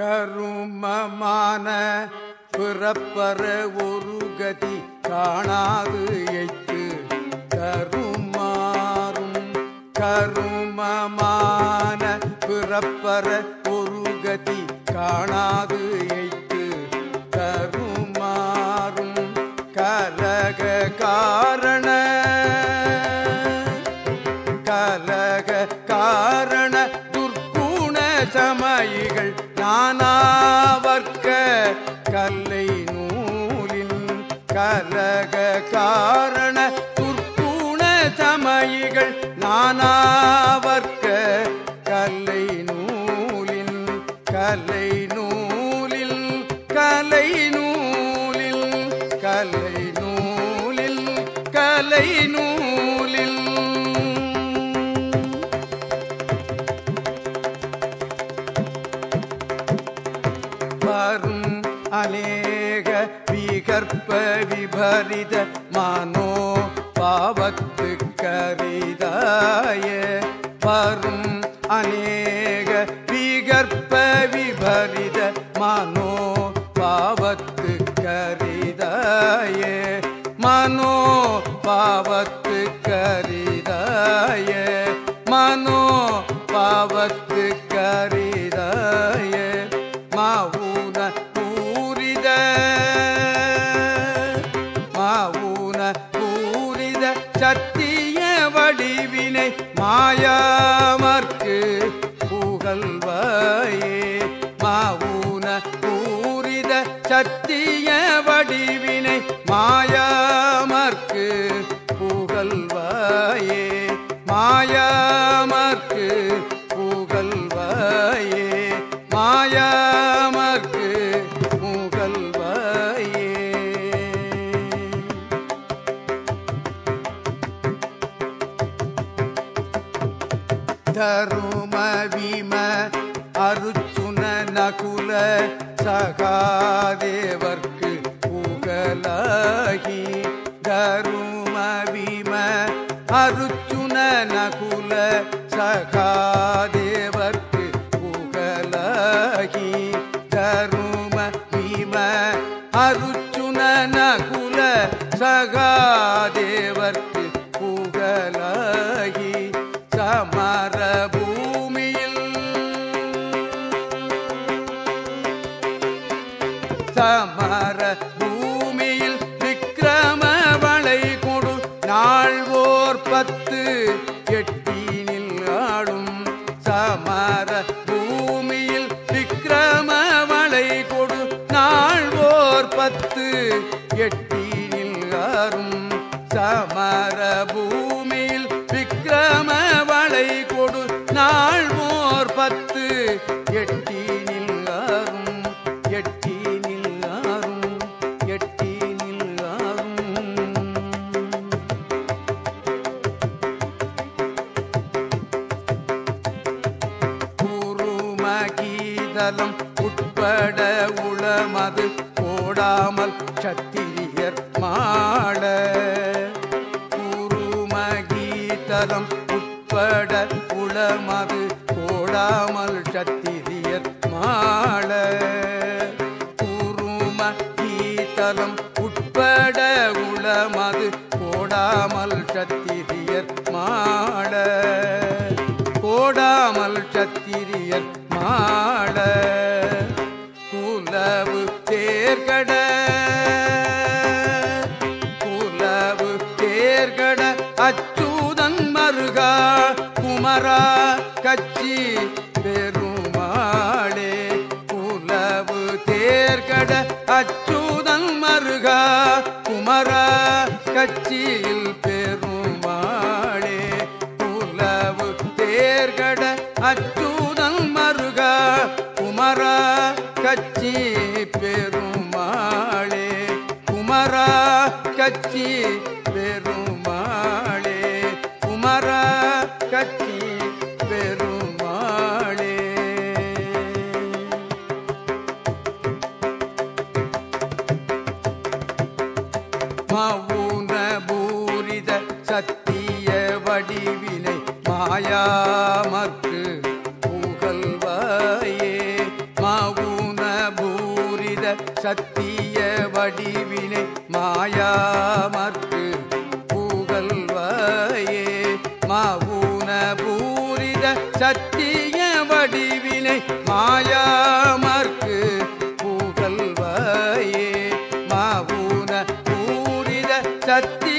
கருமமான பிறப்பற ஒரு கதி காணாது எய்த்து. கருமாறும் கருமமான பிறப்பற ஒரு கதி காணாது எய்த்து. கல்லை நூலின் கலக காரண துர்க்குண சமயிகள் நானாவர்க்க கல்லை நூலின் கலை அநேக விகற்ப விபரித மனோ பாவத்து கரிதாய வரும் அநேக விகற்ப விபரித மனோ பாவத்து கரிதாய மனோ பாவத்து கரிதாய மனோ பாவத்து கரிதாய அடிவினை மாயாமற்கு புகழ்வாயே. மாவுன பூரித சத்திய வடிவினை தரும விம அருச்சுன நகுல சகாதேவர்க்கு புகழாகி தரும விம அருச்சுன நகுல சகாதேவர்க்கு புகழாகி தரும விம அருச்சுன நகுல சகாதேவர்க்கு சமர பூமியில் விக்கிரம வளை கொடு. நாள்வோர் பத்து எட்டினில் ஆடும். சமர பூமியில் விக்கிரம வளை கொடு. நாள்வோர் பத்து எட்டினில் ஆறும் சம குருமகீதலம் உட்பட உளமது போடாமல் சத்திரியர் மாட. குருமகீதலம் உட்பட உளமது போடாமல் சத்திரியர் மாட. குருமகீதலம் உட்பட உளமது போடாமல் சத்திரியர் மாட. கோடாமல் சத்திரியர் குலவு தேர்கட. குலவு தேர்கட அச்சூதன் மருகா. குமரா கச்சி பெருமாளே. குலவு தேர்கட அச்சூதன் மருகா. குமரா கச்சியில் பெருமாளே. குலவு தேர்கட அச்சு குமரா கச்சி பெருமாளே குமரா கச்சி பெருமாளே. மவுன பூரித சத்திய வடிவினை மாயாமக்கு புகழ்வாயே. மாவு சத்திய வடிவினை மாயாமற்கு புகழ்வாயே. மாவுன பூரித சத்திய வடிவினை மாயாமற்கு புகழ்வாயே. மாவுன பூரித சத்திய